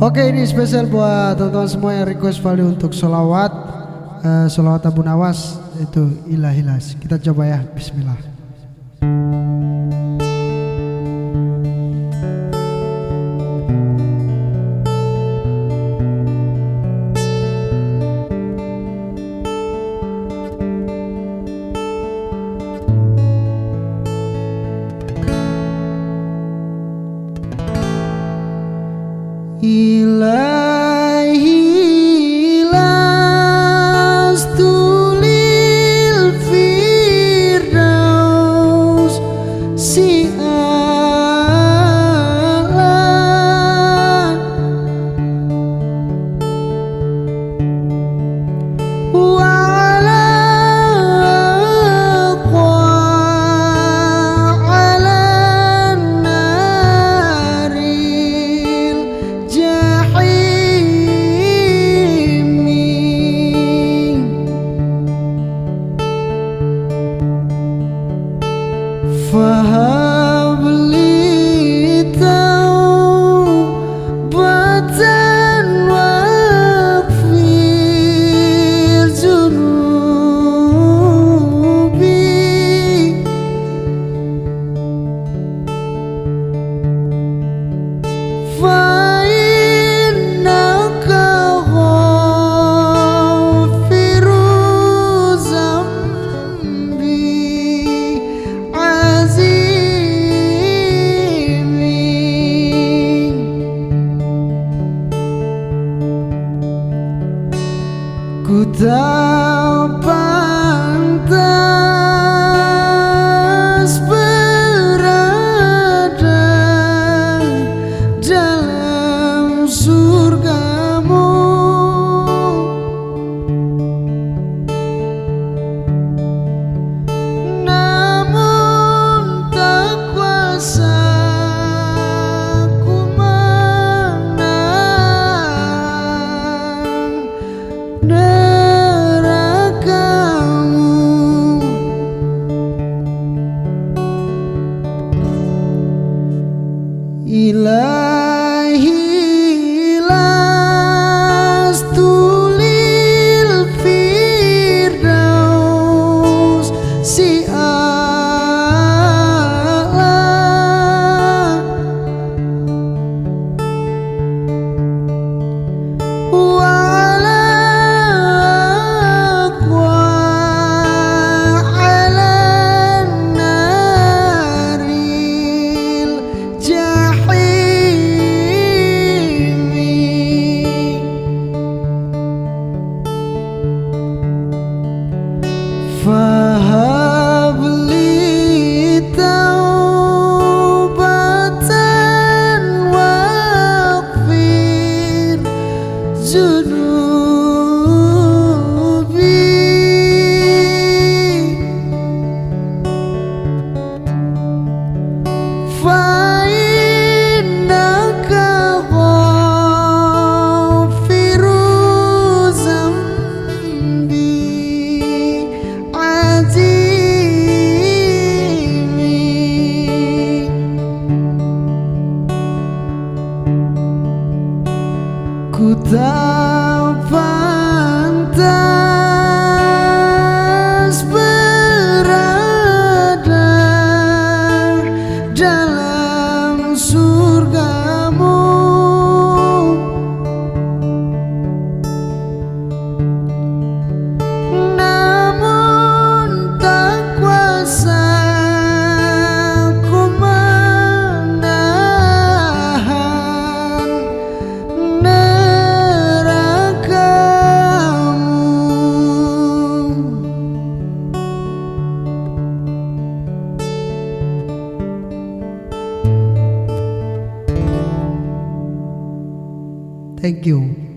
Oke ini spesial buat teman-teman semua yang request value untuk solawat uh, Solawat Abu Nawas Itu ilahilas. Kita coba ya Bismillah sialan Wa'ala qa'ala naril jahimi Faham Ilahi escutar. Thank you.